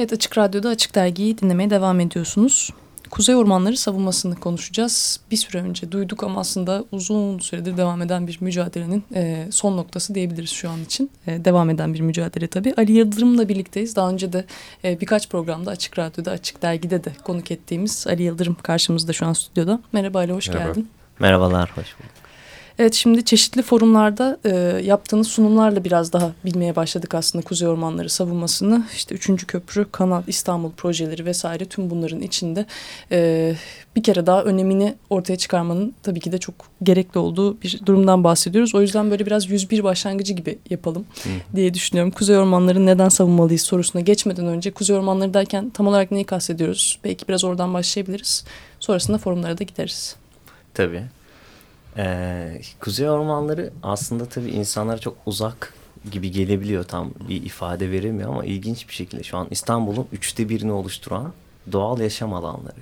Evet Açık Radyo'da Açık Dergi'yi dinlemeye devam ediyorsunuz. Kuzey Ormanları savunmasını konuşacağız. Bir süre önce duyduk ama aslında uzun süredir devam eden bir mücadelenin e, son noktası diyebiliriz şu an için. E, devam eden bir mücadele tabii. Ali Yıldırım'la birlikteyiz. Daha önce de e, birkaç programda Açık Radyo'da, Açık Dergi'de de konuk ettiğimiz Ali Yıldırım karşımızda şu an stüdyoda. Merhaba Ali, hoş Merhaba. geldin. Merhabalar, hoş bulduk. Evet şimdi çeşitli forumlarda e, yaptığınız sunumlarla biraz daha bilmeye başladık aslında Kuzey Ormanları savunmasını. İşte üçüncü köprü, kanal, İstanbul projeleri vesaire tüm bunların içinde e, bir kere daha önemini ortaya çıkarmanın tabii ki de çok gerekli olduğu bir durumdan bahsediyoruz. O yüzden böyle biraz 101 başlangıcı gibi yapalım diye düşünüyorum. Kuzey Ormanları neden savunmalıyız sorusuna geçmeden önce Kuzey Ormanları derken tam olarak neyi kastediyoruz? Belki biraz oradan başlayabiliriz. Sonrasında forumlara da gideriz. Tabii. Ee, Kuzey ormanları aslında tabii insanlara çok uzak gibi gelebiliyor. Tam bir ifade veremiyor ama ilginç bir şekilde şu an İstanbul'un üçte birini oluşturan doğal yaşam alanları.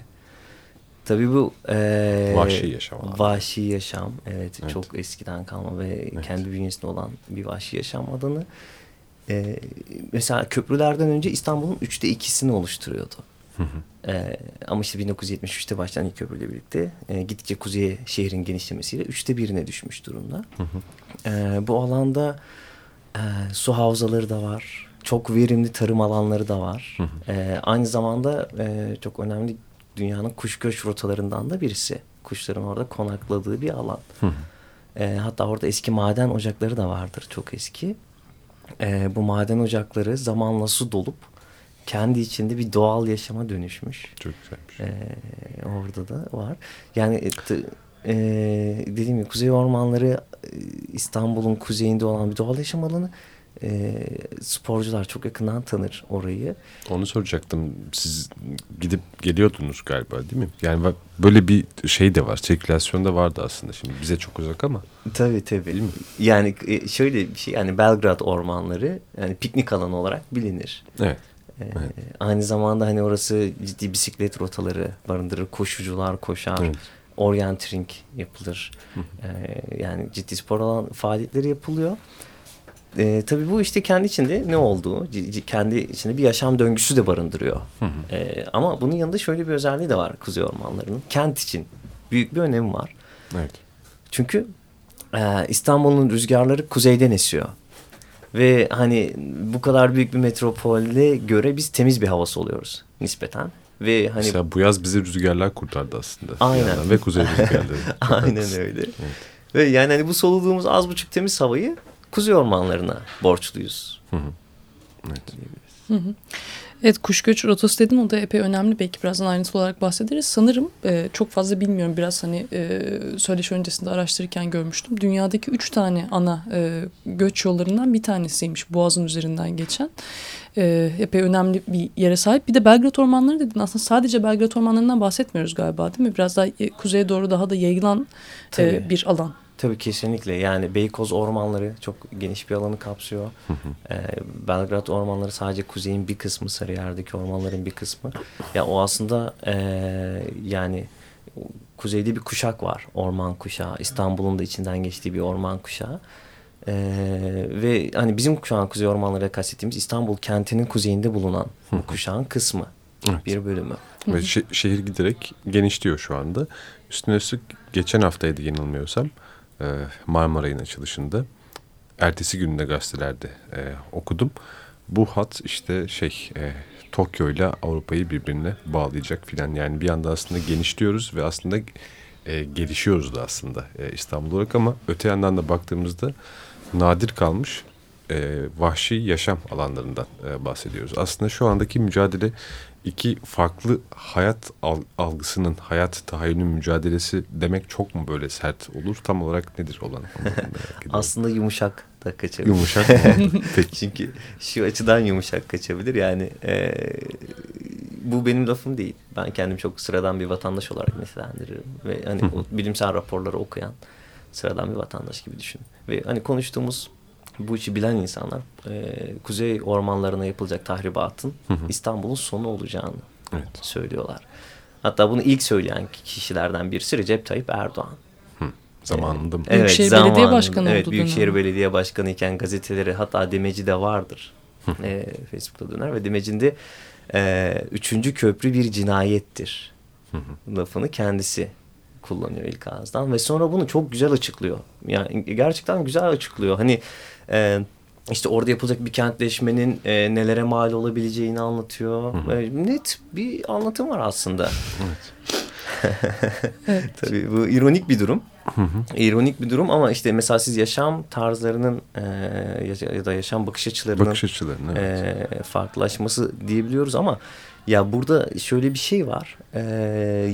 Tabii bu e, Vahşi yaşam alanları. Vahşi yaşam evet, Evet. çok eskiden kalma ve Evet. kendi bünyesinde olan bir vahşi yaşam alanı. E, mesela köprülerden önce İstanbul'un üçte ikisini oluşturuyordu. Ee, ama işte 1973'te başlayan ilk köprüyle birlikte e, gittikçe kuzeye şehrin genişlemesiyle üçte birine düşmüş durumda. Ee, bu alanda e, su havzaları da var. Çok verimli tarım alanları da var. Ee, aynı zamanda e, çok önemli dünyanın kuş göç rotalarından da birisi. Kuşların orada konakladığı bir alan. Hı hı. E, hatta orada eski maden ocakları da vardır çok eski. E, bu maden ocakları zamanla su dolup kendi içinde bir doğal yaşama dönüşmüş. Çok güzelmiş. E, orada da var. Yani e, e, dediğim gibi kuzey ormanları e, İstanbul'un kuzeyinde olan bir doğal yaşam alanı. E, sporcular çok yakından tanır orayı. Onu soracaktım. Siz gidip geliyordunuz galiba değil mi? Yani böyle bir şey de var. Sirkülasyon da vardı aslında. Şimdi bize çok uzak ama. Tabii tabii. Yani e, şöyle bir şey yani Belgrad ormanları yani piknik alanı olarak bilinir. Evet. Ee, Evet. Aynı zamanda hani orası ciddi bisiklet rotaları barındırır. Koşucular koşar. Evet. Orienteering yapılır. Ee, yani ciddi spor alan faaliyetleri yapılıyor. Ee, tabii bu işte kendi içinde ne olduğu, kendi içinde bir yaşam döngüsü de barındırıyor. Ee, ama bunun yanında şöyle bir özelliği de var kuzey ormanlarının. Kent için büyük bir önemi var. Evet. Çünkü e, İstanbul'un rüzgarları kuzeyden esiyor. Ve hani bu kadar büyük bir metropole göre biz temiz bir havası oluyoruz nispeten. Ve hani Mesela bu yaz bizi rüzgarlar kurtardı aslında. Aynen. Ve kuzey rüzgarları. Aynen öyle. Ve yani hani bu soluduğumuz az buçuk temiz havayı kuzey ormanlarına borçluyuz. Hı hı. Evet. Hı hı. Evet kuş göç rotası dedin o da epey önemli belki birazdan ayrıntılı olarak bahsederiz. Sanırım e, çok fazla bilmiyorum biraz hani e, söyleşi öncesinde araştırırken görmüştüm. Dünyadaki üç tane ana e, göç yollarından bir tanesiymiş Boğaz'ın üzerinden geçen. E, epey önemli bir yere sahip. Bir de Belgrad Ormanları dedin aslında sadece Belgrad Ormanlarından bahsetmiyoruz galiba değil mi? Biraz daha e, kuzeye doğru daha da yayılan e, bir alan. Tabii kesinlikle yani Beykoz ormanları çok geniş bir alanı kapsıyor. Ee, Belgrad ormanları sadece kuzeyin bir kısmı, Sarıyer'deki ormanların bir kısmı. Ya o aslında ee, yani kuzeyde bir kuşak var. Orman kuşağı. İstanbul'un da içinden geçtiği bir orman kuşağı. Ee, ve hani bizim şu an kuzey ormanları kastettiğimiz İstanbul kentinin kuzeyinde bulunan bu kuşağın kısmı. Evet. Bir bölümü. Ve şe- şehir giderek genişliyor şu anda. Üstüne üstlük geçen haftaydı yanılmıyorsam e, Marmaray'ın açılışında. Ertesi günde gazetelerde e, okudum. Bu hat işte şey e, Tokyo ile Avrupa'yı birbirine bağlayacak filan. Yani bir anda aslında genişliyoruz ve aslında e, gelişiyoruz da aslında e, İstanbul olarak ama öte yandan da baktığımızda nadir kalmış e, vahşi yaşam alanlarından e, bahsediyoruz. Aslında şu andaki mücadele iki farklı hayat al- algısının, hayat tahayyülünün mücadelesi demek çok mu böyle sert olur? Tam olarak nedir olan? Aslında yumuşak da kaçabilir. Yumuşak mı? Peki. Çünkü şu açıdan yumuşak kaçabilir. Yani e, bu benim lafım değil. Ben kendimi çok sıradan bir vatandaş olarak nitelendiririm. Ve hani o bilimsel raporları okuyan sıradan bir vatandaş gibi düşün. Ve hani konuştuğumuz bu işi bilen insanlar e, kuzey ormanlarına yapılacak tahribatın İstanbul'un sonu olacağını Evet. söylüyorlar. Hatta bunu ilk söyleyen kişilerden birisi Recep Tayyip Erdoğan. Zamanında mı? Büyükşehir Belediye zamanında. Başkanı Evet, olduğu Büyükşehir dönem. Belediye Başkanı iken gazeteleri hatta demeci de vardır. e, Facebook'ta döner ve demecinde e, üçüncü köprü bir cinayettir. Lafını kendisi kullanıyor ilk ağızdan ve sonra bunu çok güzel açıklıyor. Yani gerçekten güzel açıklıyor. Hani e, işte orada yapılacak bir kentleşmenin e, nelere mal olabileceğini anlatıyor. Hı hı. E, net bir anlatım var aslında. Evet. Tabii bu ironik bir durum. Hı hı. İronik bir durum ama işte mesela siz yaşam tarzlarının e, ya da yaşam bakış açılarının, bakış açılarının evet. e, farklılaşması diyebiliyoruz ama ya burada şöyle bir şey var. E,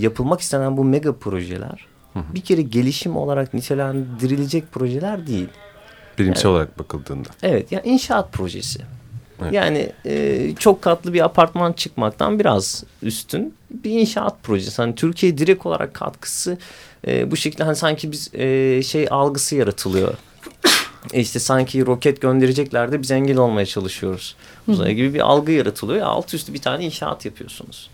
yapılmak istenen bu mega projeler hı hı. bir kere gelişim olarak nitelendirilecek projeler değil. Bilimsel yani, olarak bakıldığında. Evet yani inşaat projesi. Evet. Yani e, çok katlı bir apartman çıkmaktan biraz üstün bir inşaat projesi. Hani Türkiye direkt olarak katkısı e, bu şekilde hani sanki biz e, şey algısı yaratılıyor. E işte sanki roket gönderecekler de biz engel olmaya çalışıyoruz. Uzaya gibi bir algı yaratılıyor. Ya, alt üstü bir tane inşaat yapıyorsunuz.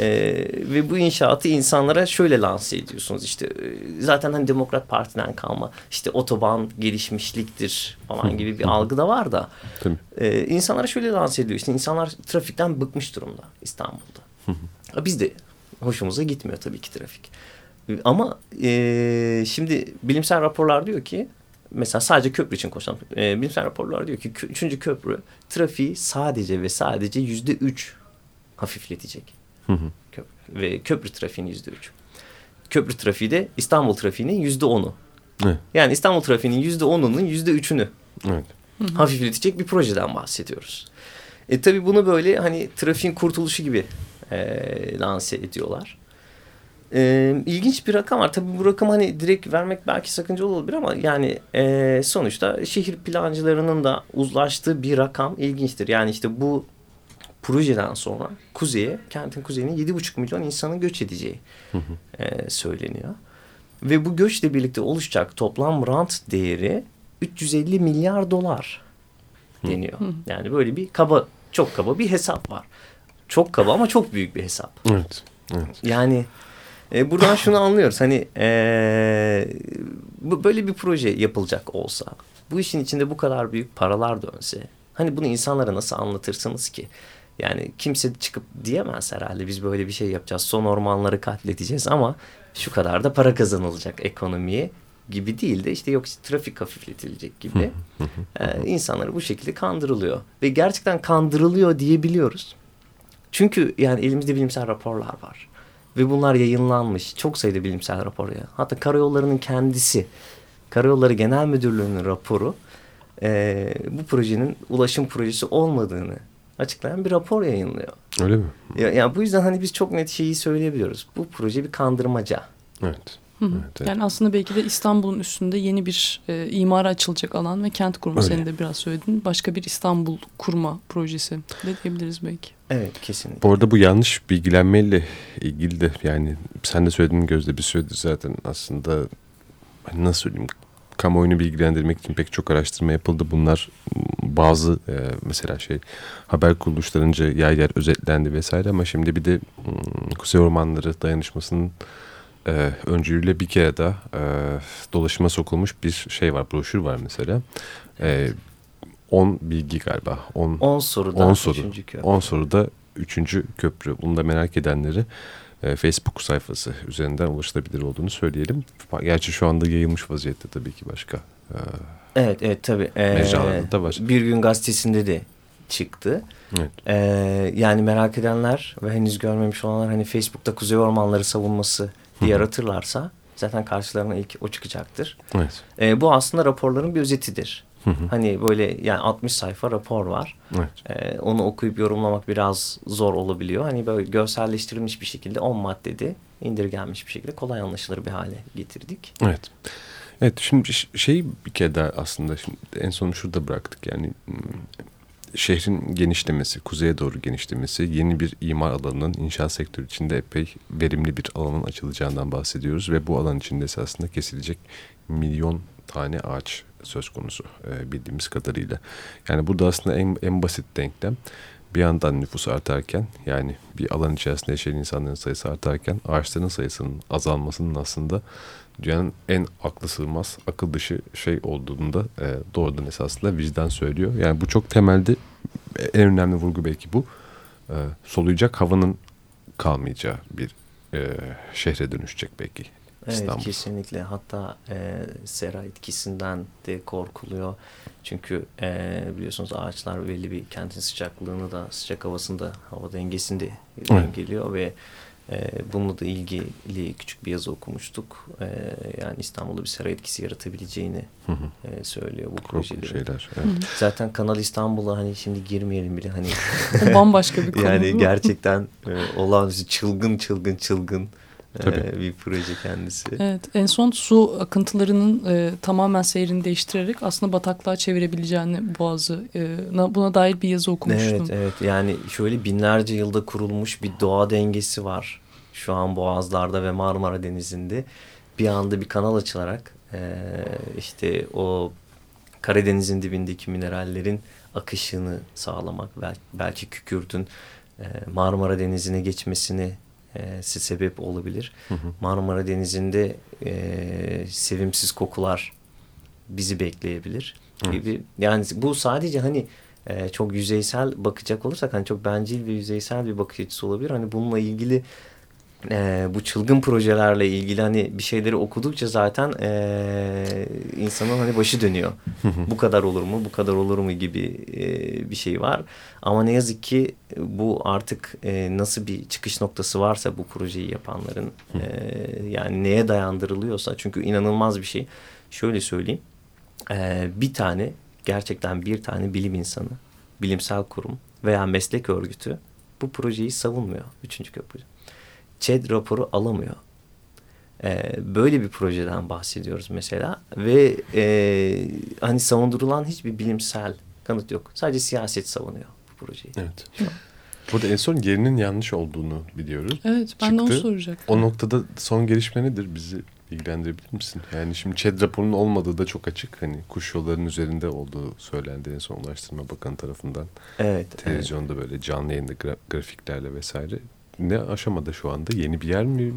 E, ve bu inşaatı insanlara şöyle lanse ediyorsunuz işte e, zaten hani Demokrat Parti'den kalma işte otoban gelişmişliktir falan gibi bir algı da var da e, insanlara şöyle lanse ediyor işte insanlar trafikten bıkmış durumda İstanbul'da. Biz de hoşumuza gitmiyor tabii ki trafik. Ama e, şimdi bilimsel raporlar diyor ki mesela sadece köprü için konuşalım. E, bilimsel raporlar diyor ki üçüncü köprü trafiği sadece ve sadece yüzde üç hafifletecek. Hı hı. Köprü, ve köprü trafiğinin yüzde üç. Köprü trafiği de İstanbul trafiğinin yüzde onu. Yani İstanbul trafiğinin yüzde onunun yüzde üçünü evet. hafifletecek bir projeden bahsediyoruz. E tabi bunu böyle hani trafiğin kurtuluşu gibi e, lanse ediyorlar. E, ilginç bir rakam var. Tabii bu rakam hani direkt vermek belki sakıncalı olabilir ama yani e, sonuçta şehir plancılarının da uzlaştığı bir rakam ilginçtir. Yani işte bu projeden sonra kuzeye, kentin kuzeyine 7,5 milyon insanın göç edeceği E, söyleniyor. Ve bu göçle birlikte oluşacak toplam rant değeri 350 milyar dolar deniyor. Yani böyle bir kaba, çok kaba bir hesap var. Çok kaba ama çok büyük bir hesap. Evet. evet. Yani e, buradan şunu anlıyoruz. Hani e, bu böyle bir proje yapılacak olsa, bu işin içinde bu kadar büyük paralar dönse, hani bunu insanlara nasıl anlatırsınız ki? Yani kimse çıkıp diyemez herhalde biz böyle bir şey yapacağız. Son ormanları katledeceğiz ama şu kadar da para kazanılacak ekonomiye gibi değil de işte yok işte trafik hafifletilecek gibi ee, insanları bu şekilde kandırılıyor ve gerçekten kandırılıyor diyebiliyoruz. Çünkü yani elimizde bilimsel raporlar var ve bunlar yayınlanmış çok sayıda bilimsel rapor ya. Hatta karayollarının kendisi Karayolları Genel Müdürlüğü'nün raporu e, bu projenin ulaşım projesi olmadığını açıklayan bir rapor yayınlıyor. Öyle mi? Ya, yani bu yüzden hani biz çok net şeyi söyleyebiliyoruz. Bu proje bir kandırmaca. Evet. Hı hı. Evet, evet. Yani aslında belki de İstanbul'un üstünde yeni bir e, imara açılacak alan ve kent kurma Öyle. senin de biraz söyledin. Başka bir İstanbul kurma projesi de diyebiliriz belki. Evet kesinlikle. Bu arada bu yanlış bilgilenmeyle ilgili de yani sen de söylediğin gözde bir süredir zaten aslında hani nasıl söyleyeyim kamuoyunu bilgilendirmek için pek çok araştırma yapıldı. Bunlar bazı e, mesela şey haber kuruluşlarınca yer yer özetlendi vesaire ama şimdi bir de hmm, Kuzey Ormanları Dayanışması'nın e, öncülüğüyle bir kere daha e, dolaşıma sokulmuş bir şey var, broşür var mesela. E, 10 bilgi galiba. 10 10 soruda 10 soru. 10 soruda 3. köprü. Bunu da merak edenleri e, Facebook sayfası üzerinden ulaşılabilir olduğunu söyleyelim. Gerçi şu anda yayılmış vaziyette tabii ki başka. E, evet, evet tabii. Ee, mecralarda da var. Bir gün gazetesinde de çıktı. Evet. Ee, yani merak edenler ve henüz görmemiş olanlar hani Facebook'ta Kuzey Ormanları savunması diye aratırlarsa zaten karşılarına ilk o çıkacaktır. Evet. Ee, bu aslında raporların bir özetidir. Hani böyle yani 60 sayfa rapor var. Evet. Ee, onu okuyup yorumlamak biraz zor olabiliyor. Hani böyle görselleştirilmiş bir şekilde 10 maddede indirgenmiş bir şekilde kolay anlaşılır bir hale getirdik. Evet. Evet şimdi şey bir kere daha aslında şimdi en son şurada bıraktık yani hmm, şehrin genişlemesi, kuzeye doğru genişlemesi, yeni bir imar alanının inşaat sektörü içinde epey verimli bir alanın açılacağından bahsediyoruz ve bu alan içinde esasında kesilecek milyon tane ağaç söz konusu e, bildiğimiz kadarıyla. Yani burada aslında en, en basit denklem bir yandan nüfus artarken yani bir alan içerisinde yaşayan insanların sayısı artarken ağaçların sayısının azalmasının aslında dünyanın en aklı sığmaz, akıl dışı şey olduğunda e, doğrudan esasında vicdan söylüyor. Yani bu çok temelde en önemli vurgu belki bu. E, soluyacak havanın kalmayacağı bir e, şehre dönüşecek belki Evet İstanbul. kesinlikle hatta e, sera etkisinden de korkuluyor. Çünkü e, biliyorsunuz ağaçlar belli bir kentin sıcaklığını da sıcak havasında hava dengesini de Evet. dengeliyor ve e, bununla da ilgili küçük bir yazı okumuştuk. E, yani İstanbul'da bir sera etkisi yaratabileceğini Hı hı. e, söylüyor bu projelerin. şeyler. Evet. Zaten Kanal İstanbul'a hani şimdi girmeyelim bile hani O bambaşka bir konu. yani gerçekten e, olağanüstü çılgın çılgın çılgın Tabii. bir proje kendisi. Evet, en son su akıntılarının e, tamamen seyrini değiştirerek aslında bataklığa çevirebileceğini Boğaz'ı e, na- buna dair bir yazı okumuştum. Evet evet yani şöyle binlerce yılda kurulmuş bir doğa dengesi var. Şu an Boğazlar'da ve Marmara Denizi'nde bir anda bir kanal açılarak e, işte o Karadeniz'in dibindeki minerallerin akışını sağlamak belki, belki kükürtün Marmara Denizi'ne geçmesini e, sebep olabilir. Hı hı. Marmara Denizi'nde e, sevimsiz kokular bizi bekleyebilir gibi. Yani bu sadece hani e, çok yüzeysel bakacak olursak hani çok bencil ve yüzeysel bir bakış açısı olabilir. Hani bununla ilgili e, bu çılgın projelerle ilgili hani bir şeyleri okudukça zaten e, insanın hani başı dönüyor. bu kadar olur mu, bu kadar olur mu gibi e, bir şey var. Ama ne yazık ki bu artık e, nasıl bir çıkış noktası varsa bu projeyi yapanların e, yani neye dayandırılıyorsa çünkü inanılmaz bir şey. Şöyle söyleyeyim. E, bir tane gerçekten bir tane bilim insanı, bilimsel kurum veya meslek örgütü bu projeyi savunmuyor. Üçüncü köprü. ÇED raporu alamıyor. Ee, böyle bir projeden bahsediyoruz mesela ve e, hani savundurulan hiçbir bilimsel kanıt yok. Sadece siyaset savunuyor bu projeyi. Evet. Burada en son yerinin yanlış olduğunu biliyoruz. Evet, ben de onu Çıktı. soracaktım. O noktada son gelişme nedir? Bizi ilgilendirebilir misin? Yani şimdi ÇED raporunun olmadığı da çok açık. Hani kuş yollarının üzerinde olduğu söylendi en son Ulaştırma Bakanı tarafından. Evet. evet. Televizyonda böyle canlı yayında gra- grafiklerle vesaire. Ne aşamada şu anda? Yeni bir yer mi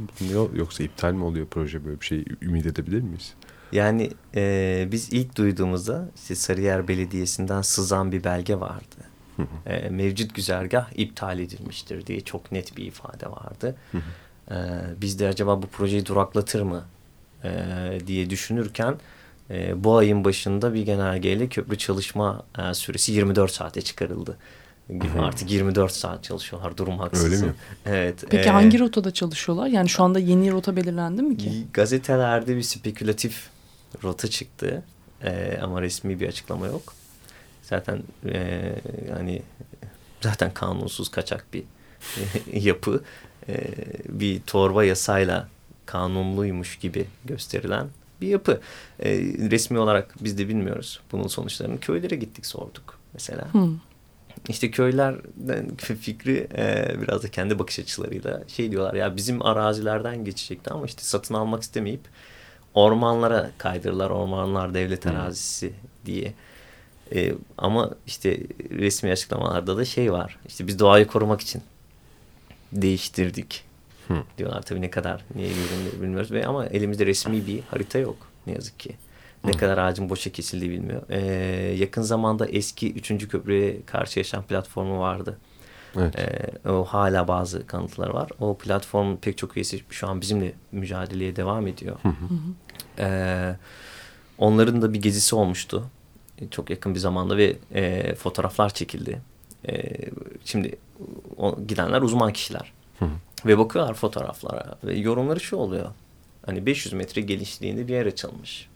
yoksa iptal mi oluyor proje böyle bir şey ümit edebilir miyiz? Yani e, biz ilk duyduğumuzda işte Sarıyer Belediyesi'nden sızan bir belge vardı. Hı hı. E, mevcut güzergah iptal edilmiştir diye çok net bir ifade vardı. Hı hı. E, biz de acaba bu projeyi duraklatır mı e, diye düşünürken e, bu ayın başında bir genelgeyle köprü çalışma e, süresi 24 saate çıkarıldı. Hı. Artık 24 saat çalışıyorlar durum haksızın. Öyle mi? Evet. Peki e, hangi rotada çalışıyorlar? Yani şu anda yeni rota belirlendi mi ki? Gazetelerde bir spekülatif rota çıktı Ee, ama resmi bir açıklama yok. Zaten e, hani zaten kanunsuz kaçak bir yapı e, bir torba yasayla kanunluymuş gibi gösterilen bir yapı. E, resmi olarak biz de bilmiyoruz bunun sonuçlarını. Köylere gittik sorduk mesela. Hı. İşte köylerden fikri e, biraz da kendi bakış açılarıyla şey diyorlar ya bizim arazilerden geçecekti ama işte satın almak istemeyip ormanlara kaydırırlar. Ormanlar devlet Hmm. arazisi diye. E, ama işte resmi açıklamalarda da şey var. İşte biz doğayı korumak için değiştirdik Hı. diyorlar. Tabii ne kadar niye bilmiyoruz, bilmiyoruz. Ve ama elimizde resmi bir harita yok ne yazık ki. Ne Hı. kadar ağacın boşa kesildiği bilmiyor. Ee, yakın zamanda eski 3. köprüye karşı yaşam platformu vardı. Evet. Ee, o hala bazı kanıtlar var. O platformun pek çok üyesi şu an bizimle mücadeleye devam ediyor. Hı hı. Ee, onların da bir gezisi olmuştu. Çok yakın bir zamanda ve e, fotoğraflar çekildi. E, şimdi o, gidenler uzman kişiler. Hı hı. Ve bakıyorlar fotoğraflara ve yorumları şu oluyor. Hani 500 metre genişliğinde bir yer açılmış.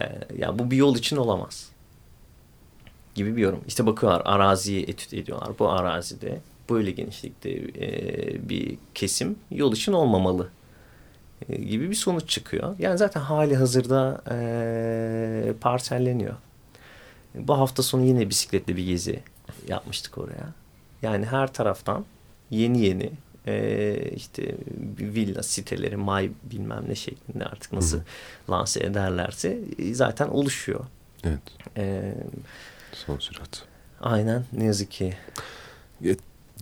Ee, ya bu bir yol için olamaz. Gibi bir yorum. İşte bakıyorlar araziyi etüt ediyorlar. Bu arazide böyle genişlikte e, bir kesim yol için olmamalı e, gibi bir sonuç çıkıyor. Yani zaten hali hazırda e, parselleniyor. Bu hafta sonu yine bisikletle bir gezi yapmıştık oraya. Yani her taraftan yeni yeni e, işte villa siteleri, may bilmem ne şeklinde artık nasıl Hı lanse ederlerse e, zaten oluşuyor. Evet. E, Son sürat. aynen ne yazık ki.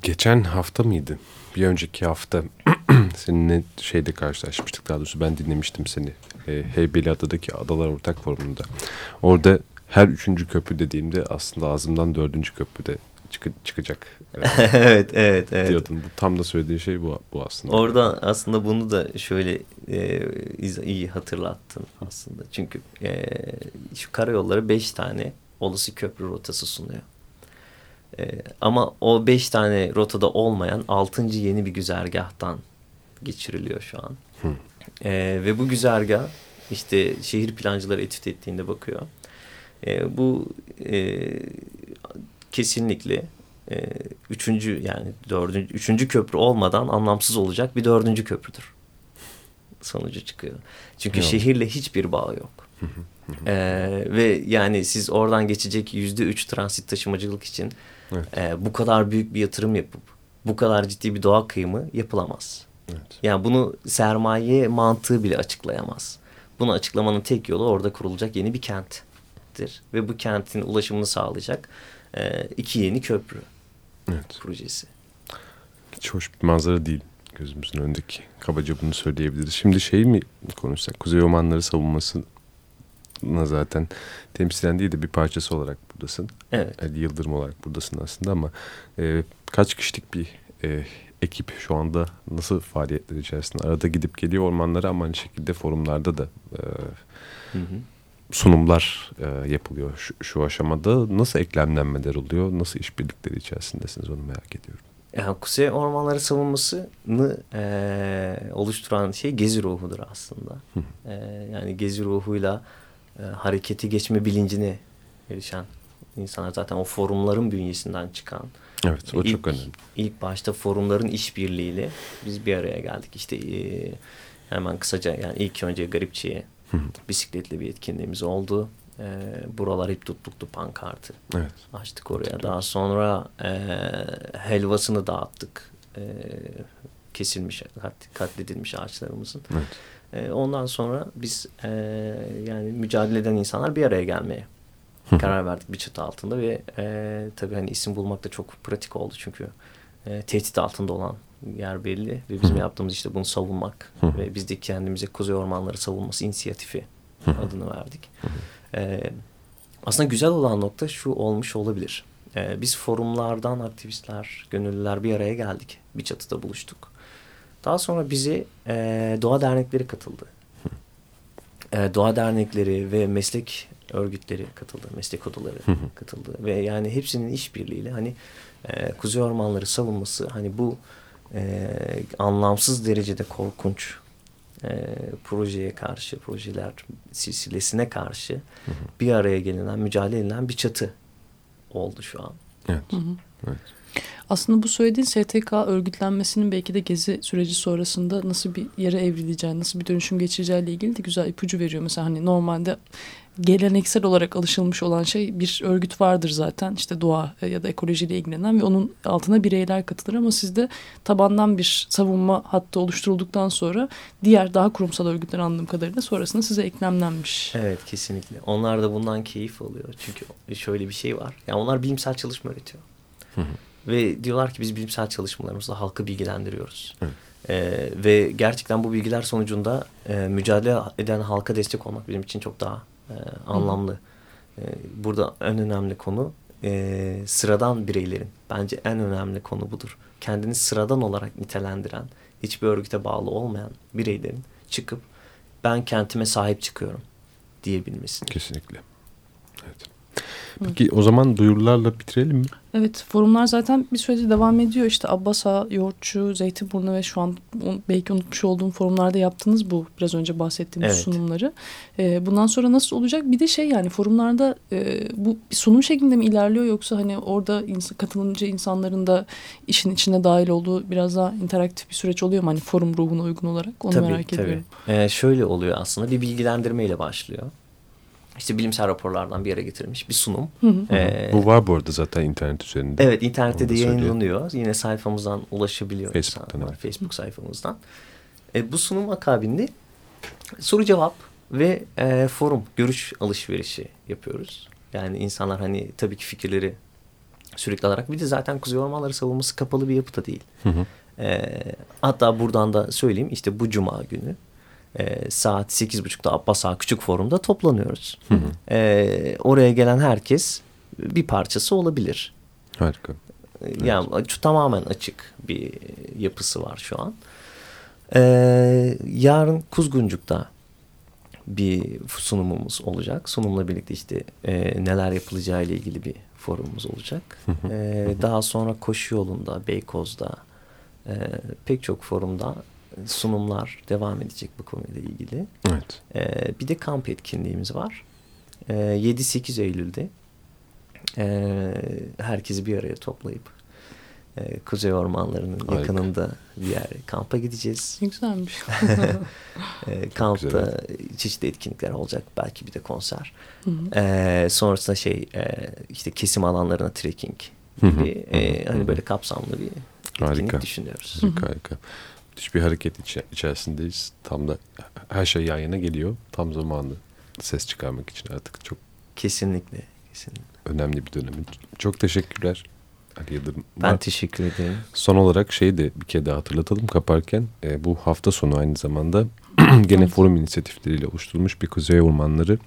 Geçen hafta mıydı? Bir önceki hafta seninle şeyde karşılaşmıştık. Daha doğrusu ben dinlemiştim seni. E, Heybeliada'daki Adalar Ortak Forumu'nda. Orada her üçüncü köprü dediğimde aslında ağzımdan dördüncü köprü de çık çıkacak. evet, evet, evet. Diyordun. Bu, tam da söylediğin şey bu, bu aslında. Orada aslında bunu da şöyle e, iyi hatırlattın aslında. Çünkü e, şu karayolları beş tane olası köprü rotası sunuyor. E, ama o beş tane rotada olmayan altıncı yeni bir güzergahtan geçiriliyor şu an. E, ve bu güzergah işte şehir plancıları etüt ettiğinde bakıyor. E, bu e, kesinlikle e, üçüncü yani dördüncü, üçüncü köprü olmadan anlamsız olacak bir dördüncü köprüdür. Sonucu çıkıyor. Çünkü yok. şehirle hiçbir bağ yok. ee, ve yani siz oradan geçecek yüzde üç transit taşımacılık için evet. e, bu kadar büyük bir yatırım yapıp bu kadar ciddi bir doğa kıyımı yapılamaz. Evet. Yani bunu sermaye mantığı bile açıklayamaz. Bunu açıklamanın tek yolu orada kurulacak yeni bir kenttir. Ve bu kentin ulaşımını sağlayacak e, iki yeni köprü evet. projesi. Hiç hoş bir manzara değil gözümüzün önündeki. Kabaca bunu söyleyebiliriz. Şimdi şey mi konuşsak? Kuzey Omanları savunmasına zaten temsilen değil de bir parçası olarak buradasın. Evet. Ali Yıldırım olarak buradasın aslında ama e, kaç kişilik bir e, ekip şu anda nasıl faaliyetler içerisinde? Arada gidip geliyor ormanlara ama aynı şekilde forumlarda da e, hı hı sunumlar e, yapılıyor şu, şu aşamada. Nasıl eklemlenmeler oluyor? Nasıl işbirlikleri içerisindesiniz onu merak ediyorum. Yani Kuzey Ormanları savunmasını e, oluşturan şey gezi ruhudur aslında. e, yani gezi ruhuyla e, hareketi geçme bilincini erişen insanlar zaten o forumların bünyesinden çıkan. Evet o ilk, çok önemli. İlk başta forumların işbirliğiyle biz bir araya geldik. İşte e, hemen kısaca yani ilk önce Garipçi'ye Bisikletli bir etkinliğimiz oldu. E, buralar hep tutluktu pankartı. Evet. Açtık oraya. Daha sonra e, helvasını dağıttık. E, kesilmiş, katledilmiş ağaçlarımızın. Evet. E, ondan sonra biz e, yani mücadele eden insanlar bir araya gelmeye karar verdik bir çatı altında ve e, tabii hani isim bulmak da çok pratik oldu çünkü e, tehdit altında olan yer belli ve bizim Hı. yaptığımız işte bunu savunmak Hı. ve biz de kendimize Kuzey Ormanları Savunması inisiyatifi Hı. adını verdik. Ee, aslında güzel olan nokta şu olmuş olabilir. Ee, biz forumlardan aktivistler, gönüllüler bir araya geldik. Bir çatıda buluştuk. Daha sonra bizi e, doğa dernekleri katıldı. E, doğa dernekleri ve meslek örgütleri katıldı, meslek odaları katıldı ve yani hepsinin işbirliğiyle hani e, Kuzey Ormanları savunması hani bu e, anlamsız derecede korkunç e, projeye karşı, projeler silsilesine karşı hı hı. bir araya gelinen, mücadele edilen bir çatı oldu şu an. Evet. Hı hı. evet. Aslında bu söylediğin STK örgütlenmesinin belki de gezi süreci sonrasında nasıl bir yere evrileceği, nasıl bir dönüşüm geçireceğiyle ilgili de güzel ipucu veriyor. Mesela hani normalde geleneksel olarak alışılmış olan şey bir örgüt vardır zaten işte doğa e, ya da ekolojiyle ilgilenen ve onun altına bireyler katılır ama sizde tabandan bir savunma hattı oluşturulduktan sonra diğer daha kurumsal örgütler anladığım kadarıyla sonrasında size eklemlenmiş. Evet kesinlikle. Onlar da bundan keyif alıyor. Çünkü şöyle bir şey var. Yani onlar bilimsel çalışma üretiyor. Ve diyorlar ki biz bilimsel çalışmalarımızla halkı bilgilendiriyoruz. Ee, ve gerçekten bu bilgiler sonucunda e, mücadele eden halka destek olmak bizim için çok daha e, anlamlı. E, burada en önemli konu e, sıradan bireylerin. Bence en önemli konu budur. Kendini sıradan olarak nitelendiren, hiçbir örgüte bağlı olmayan bireylerin çıkıp ben kentime sahip çıkıyorum diyebilmesi. Kesinlikle. Evet. Peki o zaman duyurularla bitirelim mi? Evet forumlar zaten bir sürede devam ediyor. İşte Abbasa, Yoğurtçu, Zeytinburnu ve şu an belki unutmuş olduğum forumlarda yaptınız bu biraz önce bahsettiğimiz evet. sunumları. Ee, bundan sonra nasıl olacak? Bir de şey yani forumlarda e, bu sunum şeklinde mi ilerliyor yoksa hani orada ins katılımcı insanların da işin içine dahil olduğu biraz daha interaktif bir süreç oluyor mu? Hani forum ruhuna uygun olarak onu tabii, merak tabii. ediyorum. Ee, şöyle oluyor aslında bir bilgilendirme ile başlıyor işte bilimsel raporlardan bir yere getirilmiş bir sunum. Hı hı. Ee, Bu var bu arada zaten internet üzerinde. Evet internette de yayınlanıyor. Yine sayfamızdan ulaşabiliyor Facebook'tan insanlar. Evet. Facebook sayfamızdan. E, bu sunum akabinde soru cevap ve e, forum görüş alışverişi yapıyoruz. Yani insanlar hani tabii ki fikirleri sürekli alarak bir de zaten Kuzey Ormanları savunması kapalı bir yapıda değil. Hı hı. E, hatta buradan da söyleyeyim işte bu cuma günü e, saat 8.30'da Abbas Ağa Küçük Forum'da toplanıyoruz. E, oraya gelen herkes bir parçası olabilir. Harika. Yani evet. tamamen açık bir yapısı var şu an. Ee, yarın Kuzguncuk'ta bir sunumumuz olacak. Sunumla birlikte işte e, neler yapılacağı ile ilgili bir forumumuz olacak. ee, daha sonra Koşu Yolu'nda, Beykoz'da e, pek çok forumda sunumlar devam edecek bu konuyla ilgili. Evet. Ee, bir de kamp etkinliğimiz var. Ee, 7-8 Eylül'de e, herkesi bir araya toplayıp e, Kuzey Ormanları'nın Harika. yakınında bir yer kampa gideceğiz. Güzelmiş. e, kampta güzel. çeşitli etkinlikler olacak. Belki bir de konser. Hı hı. E, sonrasında şey e, işte kesim alanlarına trekking gibi e, hani böyle kapsamlı bir etkinlik harika. düşünüyoruz. Harika harika. Müthiş bir hareket iç içerisindeyiz. Tam da her şey yan yana geliyor. Tam zamanlı ses çıkarmak için artık çok kesinlikle kesinlikle önemli bir dönemi. Çok teşekkürler. Ali Yıldırım. Ben teşekkür ederim. Son olarak şeyi de bir kere daha hatırlatalım kaparken. E, bu hafta sonu aynı zamanda gene forum inisiyatifleriyle oluşturulmuş bir Kuzey Ormanları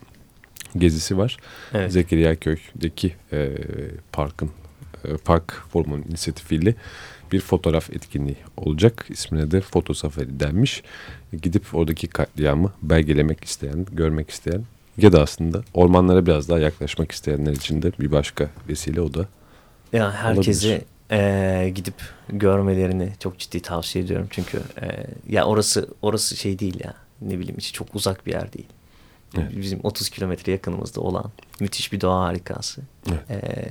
gezisi var. Evet. Zekeriya Köy'deki e, parkın e, park forumunun inisiyatifiyle bir fotoğraf etkinliği olacak. İsmine de Foto Safari denmiş. Gidip oradaki katliamı belgelemek isteyen, görmek isteyen ya da aslında ormanlara biraz daha yaklaşmak isteyenler için de bir başka vesile o da ya herkese e, gidip görmelerini çok ciddi tavsiye ediyorum. Çünkü e, ya orası orası şey değil ya. Ne bileyim içi çok uzak bir yer değil. Evet. Bizim 30 kilometre yakınımızda olan müthiş bir doğa harikası. Evet. E,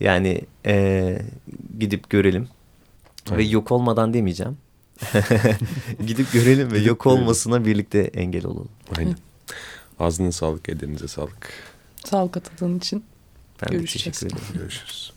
yani e, gidip görelim. Evet. Ve yok olmadan demeyeceğim. gidip görelim ve yok olmasına birlikte engel olalım. Aynen. Ağzına sağlık, elinize sağlık. Sağlık atıldığın için. Ben Görüşeceğiz. teşekkür ederim. Görüşürüz.